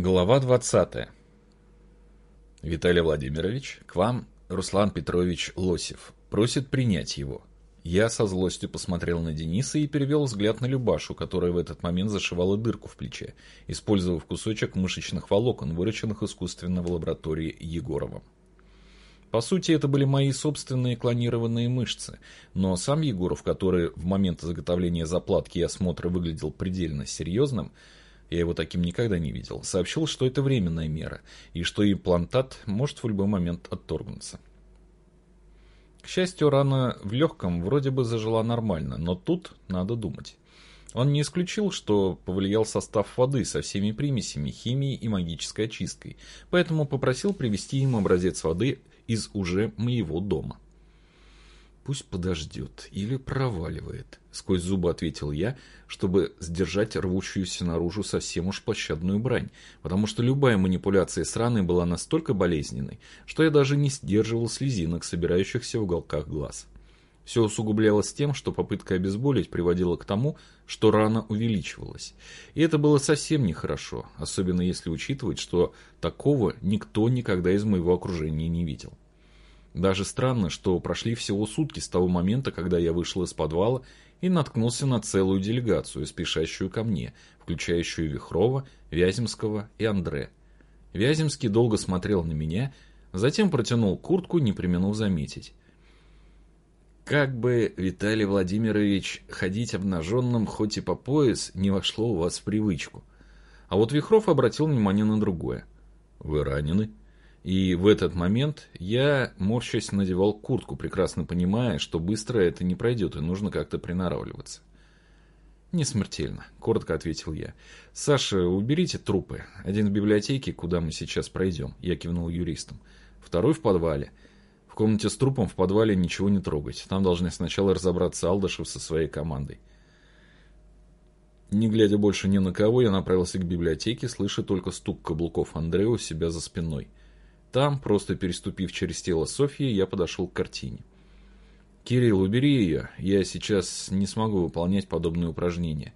Глава 20. Виталий Владимирович, к вам Руслан Петрович Лосев. Просит принять его. Я со злостью посмотрел на Дениса и перевел взгляд на Любашу, которая в этот момент зашивала дырку в плече, использовав кусочек мышечных волокон, выращенных искусственно в лаборатории Егоровым. По сути, это были мои собственные клонированные мышцы, но сам Егоров, который в момент изготовления заплатки и осмотра выглядел предельно серьезным, я его таким никогда не видел, сообщил, что это временная мера, и что имплантат может в любой момент отторгнуться. К счастью, рана в легком вроде бы зажила нормально, но тут надо думать. Он не исключил, что повлиял состав воды со всеми примесями, химией и магической очисткой, поэтому попросил привезти им образец воды из уже моего дома. «Пусть подождет или проваливает», — сквозь зубы ответил я, чтобы сдержать рвущуюся наружу совсем уж площадную брань, потому что любая манипуляция с раной была настолько болезненной, что я даже не сдерживал слезинок, собирающихся в уголках глаз. Все усугублялось тем, что попытка обезболить приводила к тому, что рана увеличивалась. И это было совсем нехорошо, особенно если учитывать, что такого никто никогда из моего окружения не видел. Даже странно, что прошли всего сутки с того момента, когда я вышел из подвала и наткнулся на целую делегацию, спешащую ко мне, включающую Вихрова, Вяземского и Андре. Вяземский долго смотрел на меня, затем протянул куртку, не применув заметить. Как бы, Виталий Владимирович, ходить обнаженным хоть и по пояс не вошло у вас в привычку. А вот Вихров обратил внимание на другое. Вы ранены? И в этот момент я, морщась, надевал куртку, прекрасно понимая, что быстро это не пройдет и нужно как-то приноравливаться. «Не смертельно», — коротко ответил я. «Саша, уберите трупы. Один в библиотеке, куда мы сейчас пройдем», — я кивнул юристам. «Второй в подвале. В комнате с трупом в подвале ничего не трогать. Там должны сначала разобраться Алдашев со своей командой». Не глядя больше ни на кого, я направился к библиотеке, слыша только стук каблуков Андрея у себя за спиной. Там, просто переступив через тело Софьи, я подошел к картине. «Кирилл, убери ее, я сейчас не смогу выполнять подобные упражнения».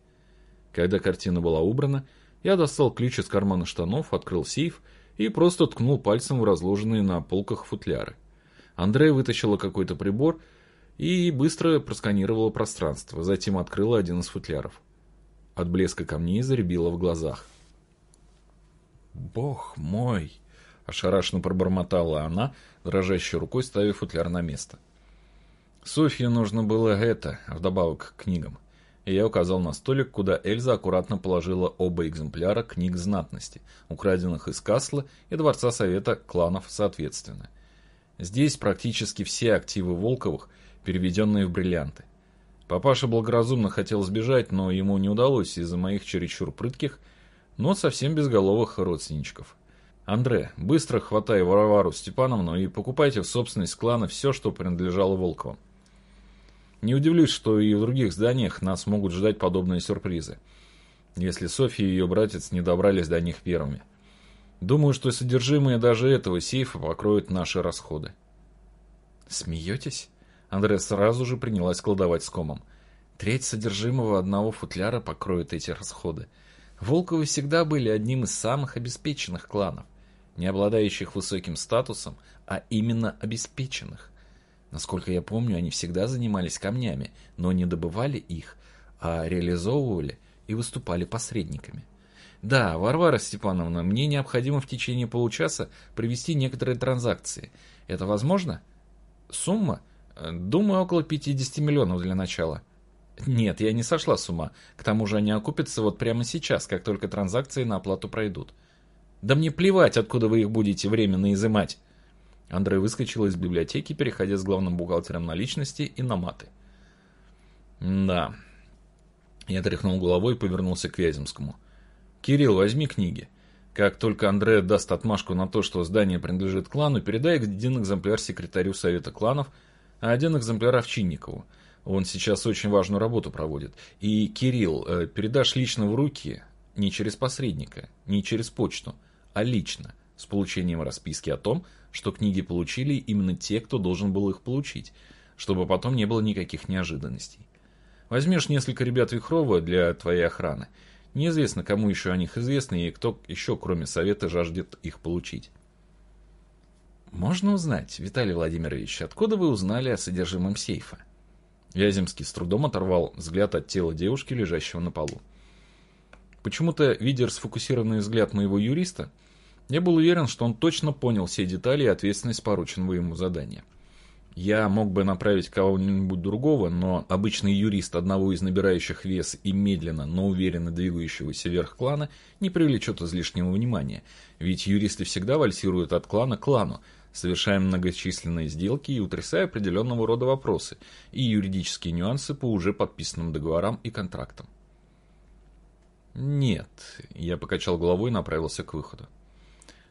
Когда картина была убрана, я достал ключ из кармана штанов, открыл сейф и просто ткнул пальцем в разложенные на полках футляры. Андрей вытащила какой-то прибор и быстро просканировала пространство, затем открыла один из футляров. От блеска камней заребило в глазах. «Бог мой!» Ошарашенно пробормотала она, дрожащей рукой ставя футляр на место. Софье нужно было это, вдобавок к книгам. И я указал на столик, куда Эльза аккуратно положила оба экземпляра книг знатности, украденных из Касла и Дворца Совета кланов соответственно. Здесь практически все активы Волковых, переведенные в бриллианты. Папаша благоразумно хотел сбежать, но ему не удалось из-за моих чересчур прытких, но совсем безголовых родственничков. Андре, быстро хватай Варвару Степановну и покупайте в собственность клана все, что принадлежало Волковым. Не удивлюсь, что и в других зданиях нас могут ждать подобные сюрпризы, если Софья и ее братец не добрались до них первыми. Думаю, что содержимое даже этого сейфа покроет наши расходы. Смеетесь? Андре сразу же принялась колдовать с комом. Треть содержимого одного футляра покроет эти расходы. Волковы всегда были одним из самых обеспеченных кланов не обладающих высоким статусом, а именно обеспеченных. Насколько я помню, они всегда занимались камнями, но не добывали их, а реализовывали и выступали посредниками. Да, Варвара Степановна, мне необходимо в течение получаса провести некоторые транзакции. Это возможно? Сумма? Думаю, около 50 миллионов для начала. Нет, я не сошла с ума. К тому же они окупятся вот прямо сейчас, как только транзакции на оплату пройдут. Да мне плевать, откуда вы их будете временно изымать. Андрей выскочил из библиотеки, переходя с главным бухгалтером наличности и на маты. Да. Я тряхнул головой и повернулся к Вяземскому. Кирилл, возьми книги. Как только Андрей даст отмашку на то, что здание принадлежит клану, передай один экземпляр секретарю Совета кланов, а один экземпляр Овчинникову. Он сейчас очень важную работу проводит. И, Кирилл, э, передашь лично в руки, не через посредника, не через почту, а лично, с получением расписки о том, что книги получили именно те, кто должен был их получить, чтобы потом не было никаких неожиданностей. Возьмешь несколько ребят Вихрова для твоей охраны. Неизвестно, кому еще о них известно и кто еще, кроме совета, жаждет их получить. «Можно узнать, Виталий Владимирович, откуда вы узнали о содержимом сейфа?» Вяземский с трудом оторвал взгляд от тела девушки, лежащего на полу. Почему-то, видя расфокусированный взгляд моего юриста, я был уверен, что он точно понял все детали и ответственность порученного ему задания. Я мог бы направить кого-нибудь другого, но обычный юрист одного из набирающих вес и медленно, но уверенно двигающегося вверх клана не привлечет излишнего внимания, ведь юристы всегда вальсируют от клана к клану, совершая многочисленные сделки и утрясая определенного рода вопросы и юридические нюансы по уже подписанным договорам и контрактам. «Нет», — я покачал головой и направился к выходу.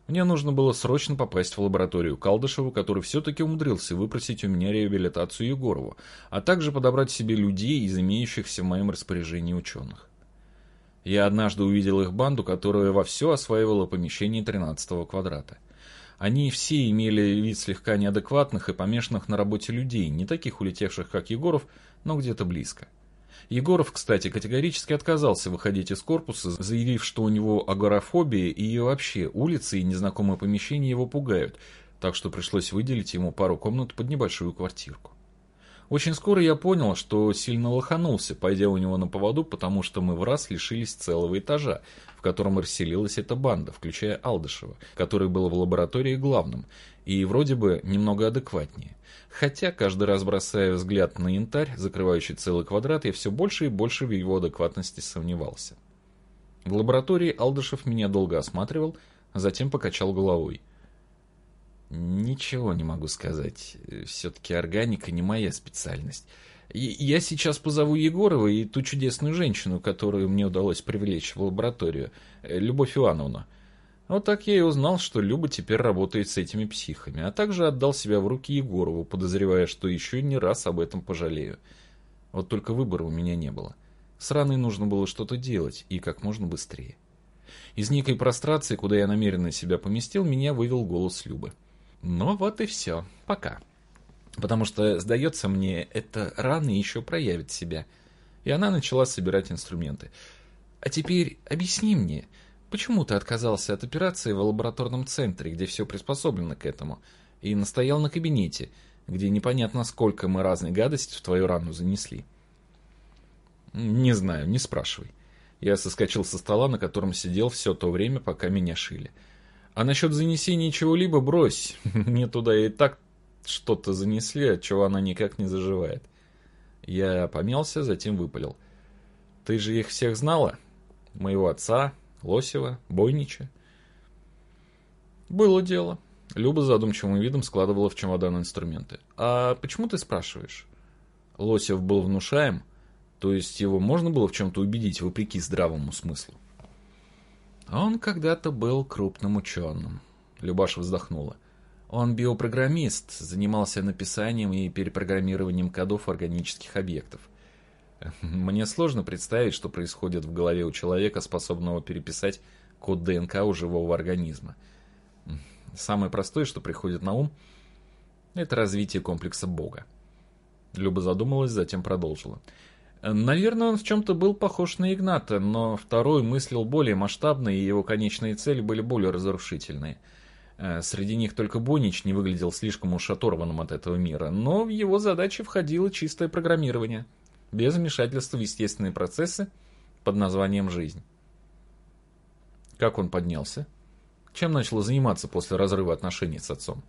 Мне нужно было срочно попасть в лабораторию Калдышеву, который все-таки умудрился выпросить у меня реабилитацию Егорову, а также подобрать себе людей из имеющихся в моем распоряжении ученых. Я однажды увидел их банду, которая вовсю осваивала помещение 13 квадрата. Они все имели вид слегка неадекватных и помешанных на работе людей, не таких улетевших, как Егоров, но где-то близко. Егоров, кстати, категорически отказался выходить из корпуса, заявив, что у него агорафобия и вообще улицы и незнакомые помещения его пугают, так что пришлось выделить ему пару комнат под небольшую квартирку. Очень скоро я понял, что сильно лоханулся, пойдя у него на поводу, потому что мы в раз лишились целого этажа, в котором расселилась эта банда, включая Алдышева, который был в лаборатории главным, и вроде бы немного адекватнее. Хотя, каждый раз бросая взгляд на янтарь, закрывающий целый квадрат, я все больше и больше в его адекватности сомневался. В лаборатории Алдышев меня долго осматривал, затем покачал головой. «Ничего не могу сказать. Все-таки органика не моя специальность. Я сейчас позову Егорова и ту чудесную женщину, которую мне удалось привлечь в лабораторию, э, Любовь Ивановну. Вот так я и узнал, что Люба теперь работает с этими психами, а также отдал себя в руки Егорову, подозревая, что еще не раз об этом пожалею. Вот только выбора у меня не было. С раной нужно было что-то делать, и как можно быстрее. Из некой прострации, куда я намеренно себя поместил, меня вывел голос Любы. Ну вот и все. Пока. Потому что, сдается мне, это рано еще проявит себя. И она начала собирать инструменты. А теперь объясни мне, почему ты отказался от операции в лабораторном центре, где все приспособлено к этому, и настоял на кабинете, где непонятно сколько мы разной гадости в твою рану занесли? Не знаю, не спрашивай. Я соскочил со стола, на котором сидел все то время, пока меня шили. А насчет занесения чего-либо брось. Мне туда и так что-то занесли, от чего она никак не заживает. Я помялся, затем выпалил. Ты же их всех знала? Моего отца, Лосева, Бойнича? Было дело. Люба задумчивым видом складывала в чемодан инструменты. А почему ты спрашиваешь? Лосев был внушаем, то есть его можно было в чем-то убедить, вопреки здравому смыслу. Он когда-то был крупным ученым. Любаша вздохнула. Он биопрограммист, занимался написанием и перепрограммированием кодов органических объектов. Мне сложно представить, что происходит в голове у человека, способного переписать код ДНК у живого организма. Самое простое, что приходит на ум, это развитие комплекса Бога. Люба задумалась, затем продолжила. Наверное, он в чем-то был похож на Игната, но второй мыслил более масштабно, и его конечные цели были более разрушительные – Э, среди них только Бонич не выглядел слишком уж оторванным от этого мира, но в его задачи входило чистое программирование, без вмешательства в естественные процессы под названием «жизнь». Как он поднялся? Чем начал заниматься после разрыва отношений с отцом?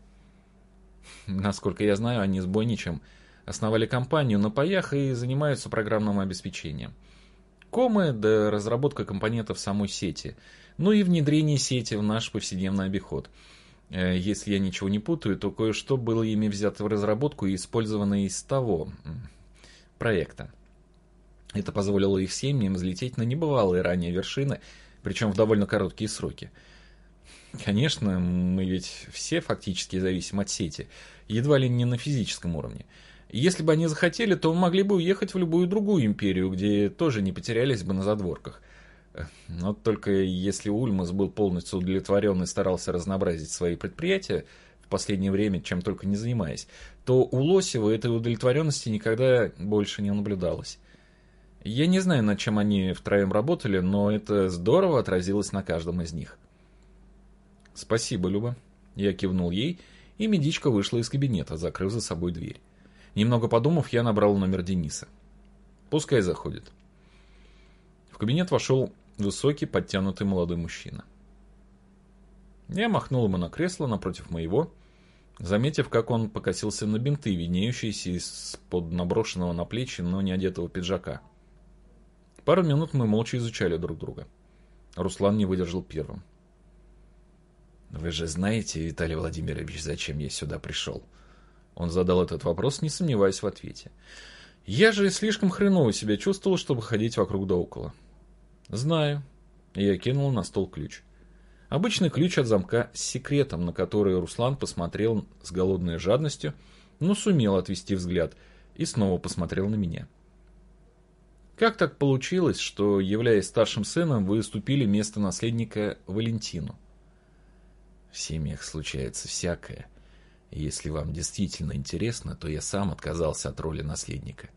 Насколько я знаю, они с Бойничем основали компанию на паях и занимаются программным обеспечением. Комы да разработка компонентов самой сети, ну и внедрение сети в наш повседневный обиход – Э, если я ничего не путаю, то кое-что было ими взято в разработку и использовано из того проекта. Это позволило их семьям взлететь на небывалые ранее вершины, причем в довольно короткие сроки. Конечно, мы ведь все фактически зависим от сети, едва ли не на физическом уровне. Если бы они захотели, то могли бы уехать в любую другую империю, где тоже не потерялись бы на задворках. Но только если Ульмас был полностью удовлетворен и старался разнообразить свои предприятия, в последнее время чем только не занимаясь, то у Лосева этой удовлетворенности никогда больше не наблюдалось. Я не знаю, над чем они втроем работали, но это здорово отразилось на каждом из них. «Спасибо, Люба». Я кивнул ей, и медичка вышла из кабинета, закрыв за собой дверь. Немного подумав, я набрал номер Дениса. «Пускай заходит». В кабинет вошел высокий, подтянутый молодой мужчина. Я махнул ему на кресло напротив моего, заметив, как он покосился на бинты, виднеющиеся из-под наброшенного на плечи, но не одетого пиджака. Пару минут мы молча изучали друг друга. Руслан не выдержал первым. «Вы же знаете, Виталий Владимирович, зачем я сюда пришел?» Он задал этот вопрос, не сомневаясь в ответе. «Я же слишком хреново себя чувствовал, чтобы ходить вокруг да около». «Знаю». Я кинул на стол ключ. Обычный ключ от замка с секретом, на который Руслан посмотрел с голодной жадностью, но сумел отвести взгляд и снова посмотрел на меня. Как так получилось, что, являясь старшим сыном, вы уступили место наследника Валентину? В семьях случается всякое. Если вам действительно интересно, то я сам отказался от роли наследника.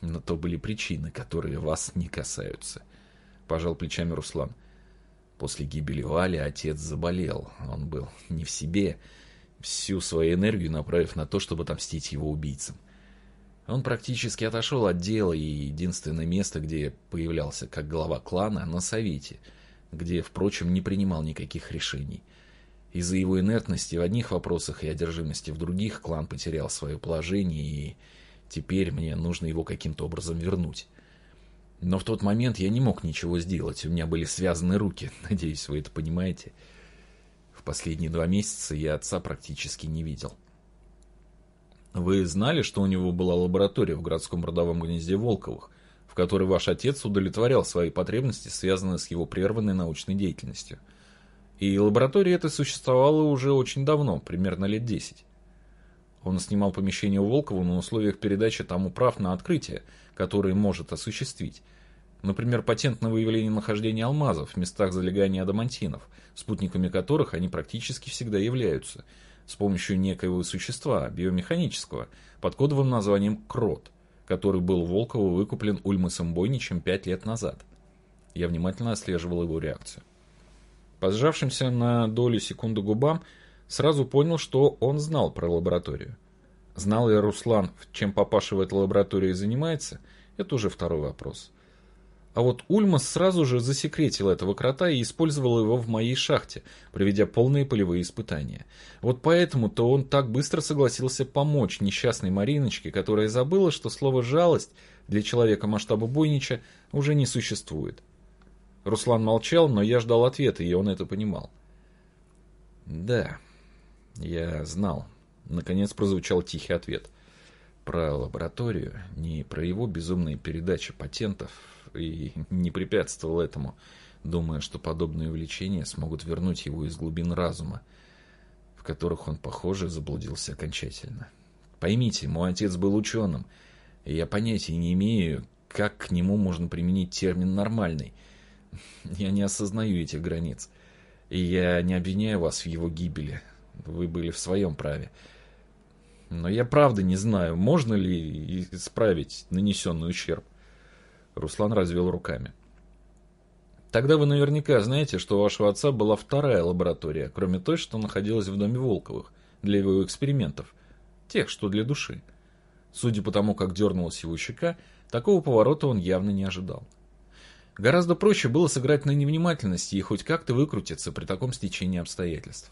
Но то были причины, которые вас не касаются. Пожал плечами Руслан. После гибели Вали отец заболел. Он был не в себе, всю свою энергию направив на то, чтобы отомстить его убийцам. Он практически отошел от дела, и единственное место, где появлялся как глава клана, на совете, где, впрочем, не принимал никаких решений. Из-за его инертности в одних вопросах и одержимости в других клан потерял свое положение, и теперь мне нужно его каким-то образом вернуть. Но в тот момент я не мог ничего сделать, у меня были связаны руки, надеюсь, вы это понимаете. В последние два месяца я отца практически не видел. Вы знали, что у него была лаборатория в городском родовом гнезде Волковых, в которой ваш отец удовлетворял свои потребности, связанные с его прерванной научной деятельностью? И лаборатория эта существовала уже очень давно, примерно лет десять. Он снимал помещение у Волкова на условиях передачи тому прав на открытие, которые может осуществить. Например, патент на выявление нахождения алмазов в местах залегания адамантинов, спутниками которых они практически всегда являются, с помощью некоего существа, биомеханического, под кодовым названием «Крот», который был Волкову выкуплен Ульмасом Бойничем пять лет назад. Я внимательно отслеживал его реакцию. По сжавшимся на долю секунды губам, сразу понял, что он знал про лабораторию. Знал ли Руслан, чем папаша в этой лаборатории занимается, это уже второй вопрос. А вот Ульмас сразу же засекретил этого крота и использовал его в моей шахте, проведя полные полевые испытания. Вот поэтому-то он так быстро согласился помочь несчастной Мариночке, которая забыла, что слово «жалость» для человека масштаба Бойнича уже не существует. Руслан молчал, но я ждал ответа, и он это понимал. «Да, я знал». Наконец прозвучал тихий ответ. Про лабораторию, не про его безумные передачи патентов, и не препятствовал этому, думая, что подобные увлечения смогут вернуть его из глубин разума, в которых он, похоже, заблудился окончательно. Поймите, мой отец был ученым, и я понятия не имею, как к нему можно применить термин «нормальный». Я не осознаю этих границ, и я не обвиняю вас в его гибели. Вы были в своем праве. Но я правда не знаю, можно ли исправить нанесенный ущерб. Руслан развел руками. Тогда вы наверняка знаете, что у вашего отца была вторая лаборатория, кроме той, что находилась в доме Волковых, для его экспериментов. Тех, что для души. Судя по тому, как дернулась его щека, такого поворота он явно не ожидал. Гораздо проще было сыграть на невнимательности и хоть как-то выкрутиться при таком стечении обстоятельств.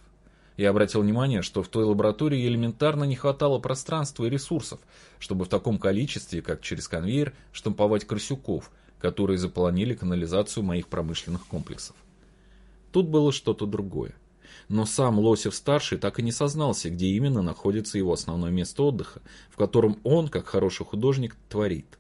Я обратил внимание, что в той лаборатории элементарно не хватало пространства и ресурсов, чтобы в таком количестве, как через конвейер, штамповать крысюков, которые заполонили канализацию моих промышленных комплексов. Тут было что-то другое. Но сам Лосев-старший так и не сознался, где именно находится его основное место отдыха, в котором он, как хороший художник, творит.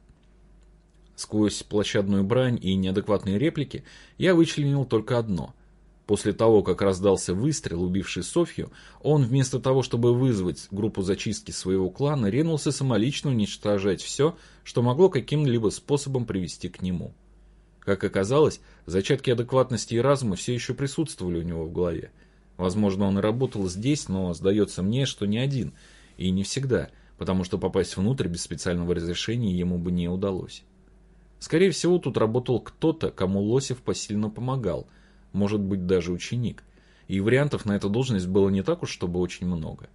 Сквозь площадную брань и неадекватные реплики я вычленил только одно – После того, как раздался выстрел, убивший Софью, он вместо того, чтобы вызвать группу зачистки своего клана, ринулся самолично уничтожать все, что могло каким-либо способом привести к нему. Как оказалось, зачатки адекватности и разума все еще присутствовали у него в голове. Возможно, он и работал здесь, но сдается мне, что не один, и не всегда, потому что попасть внутрь без специального разрешения ему бы не удалось. Скорее всего, тут работал кто-то, кому Лосев посильно помогал, может быть, даже ученик. И вариантов на эту должность было не так уж, чтобы очень много.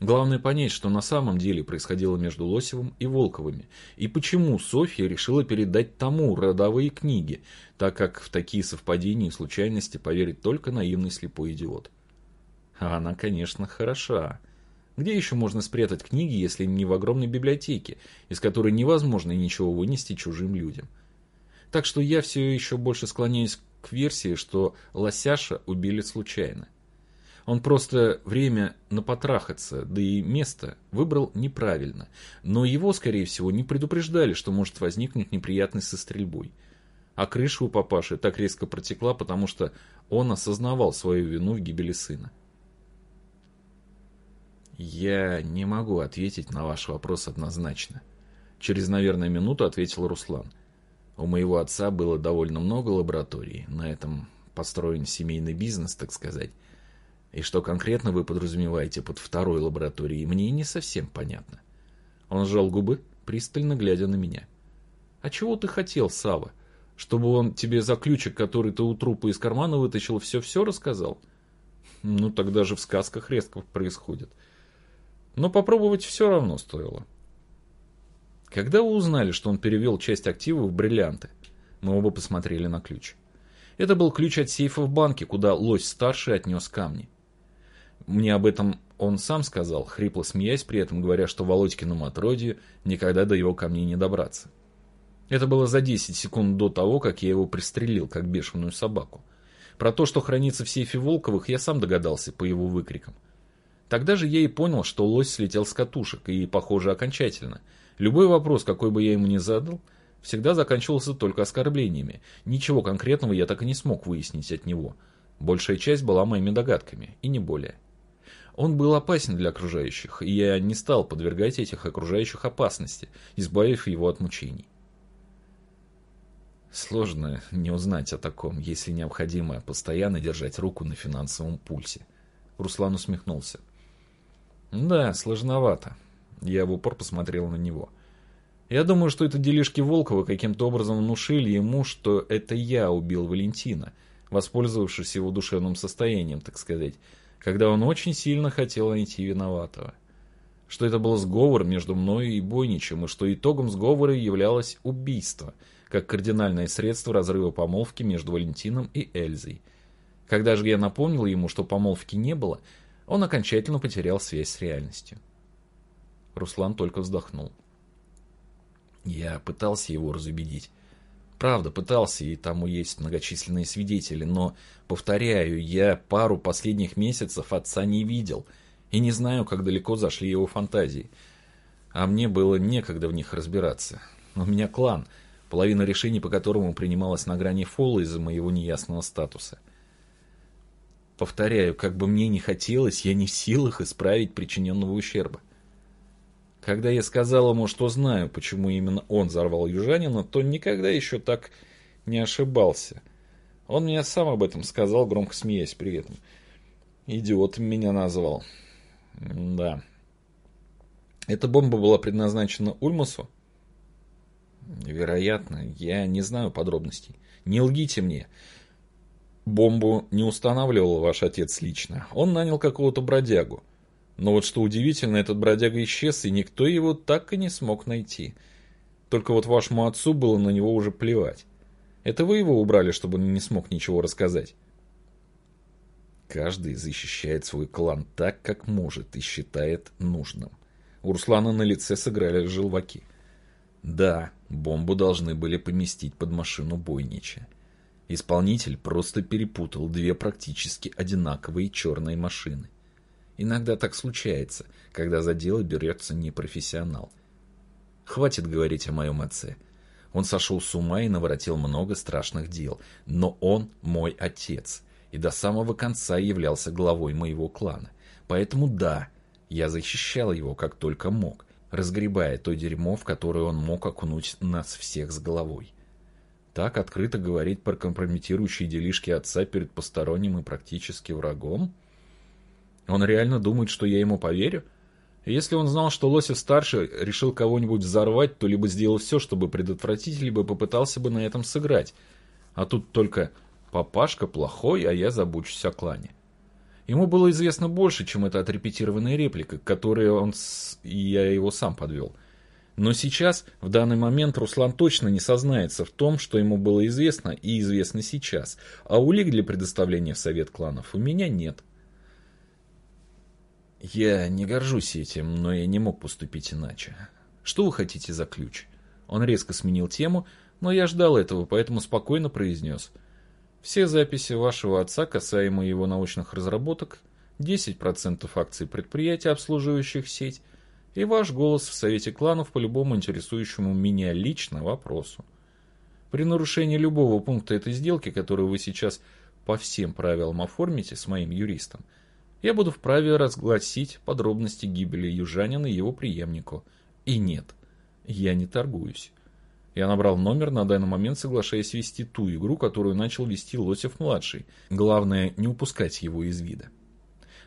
Главное понять, что на самом деле происходило между Лосевым и Волковыми, и почему Софья решила передать тому родовые книги, так как в такие совпадения и случайности поверит только наивный слепой идиот. А она, конечно, хороша. Где еще можно спрятать книги, если не в огромной библиотеке, из которой невозможно ничего вынести чужим людям? Так что я все еще больше склоняюсь к версии, что Лосяша убили случайно. Он просто время на потрахаться, да и место выбрал неправильно. Но его, скорее всего, не предупреждали, что может возникнуть неприятность со стрельбой. А крыша у папаши так резко протекла, потому что он осознавал свою вину в гибели сына. «Я не могу ответить на ваш вопрос однозначно», — через, наверное, минуту ответил Руслан. «У моего отца было довольно много лабораторий, на этом построен семейный бизнес, так сказать. И что конкретно вы подразумеваете под второй лабораторией, мне не совсем понятно. Он сжал губы, пристально глядя на меня. А чего ты хотел, Сава? Чтобы он тебе за ключик, который ты у трупа из кармана вытащил, все-все рассказал? Ну, тогда же в сказках резко происходит. Но попробовать все равно стоило. Когда вы узнали, что он перевел часть активов в бриллианты? Мы оба посмотрели на ключ. Это был ключ от сейфа в банке, куда лось-старший отнес камни. Мне об этом он сам сказал, хрипло смеясь при этом, говоря, что Володькиному отродью никогда до его камней не добраться. Это было за 10 секунд до того, как я его пристрелил, как бешеную собаку. Про то, что хранится в сейфе Волковых, я сам догадался по его выкрикам. Тогда же я и понял, что лось слетел с катушек, и, похоже, окончательно. Любой вопрос, какой бы я ему ни задал, всегда заканчивался только оскорблениями. Ничего конкретного я так и не смог выяснить от него. Большая часть была моими догадками, и не более. Он был опасен для окружающих, и я не стал подвергать этих окружающих опасности, избавив его от мучений. Сложно не узнать о таком, если необходимо постоянно держать руку на финансовом пульсе. Руслан усмехнулся. Да, сложновато. Я в упор посмотрел на него. Я думаю, что это делишки Волкова каким-то образом внушили ему, что это я убил Валентина, воспользовавшись его душевным состоянием, так сказать, когда он очень сильно хотел найти виноватого. Что это был сговор между мной и Бойничем, и что итогом сговора являлось убийство, как кардинальное средство разрыва помолвки между Валентином и Эльзой. Когда же я напомнил ему, что помолвки не было, он окончательно потерял связь с реальностью. Руслан только вздохнул. Я пытался его разубедить. Правда, пытался, и тому есть многочисленные свидетели, но, повторяю, я пару последних месяцев отца не видел и не знаю, как далеко зашли его фантазии. А мне было некогда в них разбираться. У меня клан, половина решений по которому принималась на грани фола из-за моего неясного статуса. Повторяю, как бы мне ни хотелось, я не в силах исправить причиненного ущерба. Когда я сказал ему, что знаю, почему именно он взорвал южанина, то никогда еще так не ошибался. Он мне сам об этом сказал, громко смеясь при этом. Идиотом меня назвал. Да. Эта бомба была предназначена Ульмасу? Вероятно. Я не знаю подробностей. Не лгите мне. Бомбу не устанавливал ваш отец лично. Он нанял какого-то бродягу. Но вот что удивительно, этот бродяга исчез, и никто его так и не смог найти. Только вот вашему отцу было на него уже плевать. Это вы его убрали, чтобы он не смог ничего рассказать. Каждый защищает свой клан так, как может и считает нужным. У Руслана на лице сыграли желваки. Да, бомбу должны были поместить под машину Бойнича. Исполнитель просто перепутал две практически одинаковые черные машины. Иногда так случается, когда за дело берется непрофессионал. Хватит говорить о моем отце. Он сошел с ума и наворотил много страшных дел. Но он мой отец. И до самого конца являлся главой моего клана. Поэтому да, я защищал его как только мог, разгребая то дерьмо, в которое он мог окунуть нас всех с головой. Так открыто говорить про компрометирующие делишки отца перед посторонним и практически врагом – он реально думает, что я ему поверю? Если он знал, что Лосев-старший решил кого-нибудь взорвать, то либо сделал все, чтобы предотвратить, либо попытался бы на этом сыграть. А тут только «папашка плохой, а я забочусь о клане». Ему было известно больше, чем эта отрепетированная реплика, к которой он с... я его сам подвел. Но сейчас, в данный момент, Руслан точно не сознается в том, что ему было известно и известно сейчас, а улик для предоставления в совет кланов у меня нет. Я не горжусь этим, но я не мог поступить иначе. Что вы хотите за ключ? Он резко сменил тему, но я ждал этого, поэтому спокойно произнес. Все записи вашего отца, касаемые его научных разработок, 10% акций предприятий, обслуживающих сеть, и ваш голос в Совете кланов по любому интересующему меня лично вопросу. При нарушении любого пункта этой сделки, которую вы сейчас по всем правилам оформите с моим юристом, я буду вправе разгласить подробности гибели южанина и его преемнику. И нет, я не торгуюсь. Я набрал номер, на данный момент соглашаясь вести ту игру, которую начал вести Лосев-младший. Главное, не упускать его из вида.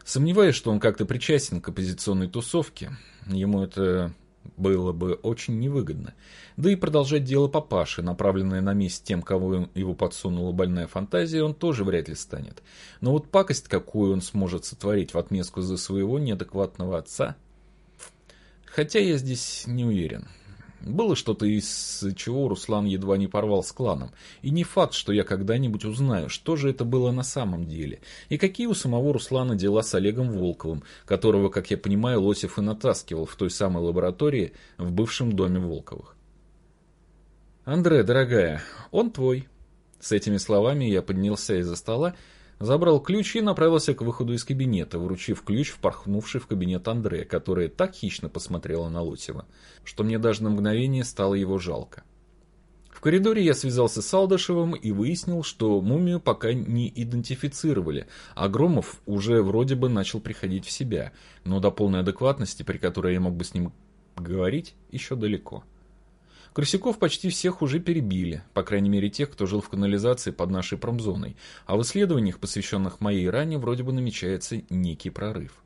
Сомневаюсь, что он как-то причастен к оппозиционной тусовке. Ему это было бы очень невыгодно. Да и продолжать дело папаши, направленное на месть тем, кого его подсунула больная фантазия, он тоже вряд ли станет. Но вот пакость, какую он сможет сотворить в отместку за своего неадекватного отца... Хотя я здесь не уверен. Было что-то, из чего Руслан едва не порвал с кланом. И не факт, что я когда-нибудь узнаю, что же это было на самом деле. И какие у самого Руслана дела с Олегом Волковым, которого, как я понимаю, Лосев и натаскивал в той самой лаборатории в бывшем доме Волковых. «Андре, дорогая, он твой». С этими словами я поднялся из-за стола Забрал ключ и направился к выходу из кабинета, вручив ключ впорхнувший в кабинет Андре, которая так хищно посмотрела на Лосева, что мне даже на мгновение стало его жалко. В коридоре я связался с Алдышевым и выяснил, что мумию пока не идентифицировали, а Громов уже вроде бы начал приходить в себя, но до полной адекватности, при которой я мог бы с ним говорить, еще далеко. Крысяков почти всех уже перебили, по крайней мере тех, кто жил в канализации под нашей промзоной, а в исследованиях, посвященных моей ране, вроде бы намечается некий прорыв.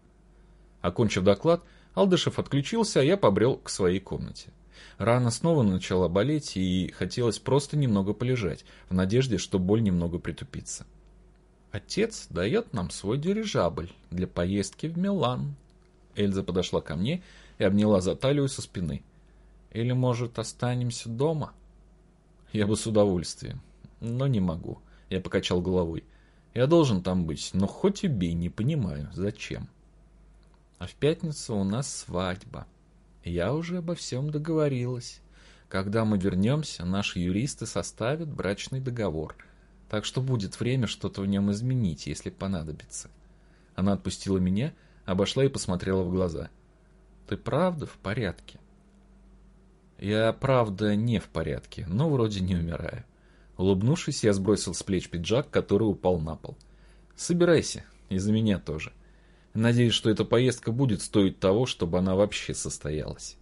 Окончив доклад, Алдышев отключился, а я побрел к своей комнате. Рана снова начала болеть, и хотелось просто немного полежать, в надежде, что боль немного притупится. «Отец дает нам свой дирижабль для поездки в Милан». Эльза подошла ко мне и обняла за талию со спины – или, может, останемся дома? Я бы с удовольствием, но не могу. Я покачал головой. Я должен там быть, но хоть и бей, не понимаю, зачем. А в пятницу у нас свадьба. Я уже обо всем договорилась. Когда мы вернемся, наши юристы составят брачный договор. Так что будет время что-то в нем изменить, если понадобится. Она отпустила меня, обошла и посмотрела в глаза. Ты правда в порядке? Я, правда, не в порядке, но вроде не умираю. Улыбнувшись, я сбросил с плеч пиджак, который упал на пол. Собирайся, и за меня тоже. Надеюсь, что эта поездка будет стоить того, чтобы она вообще состоялась.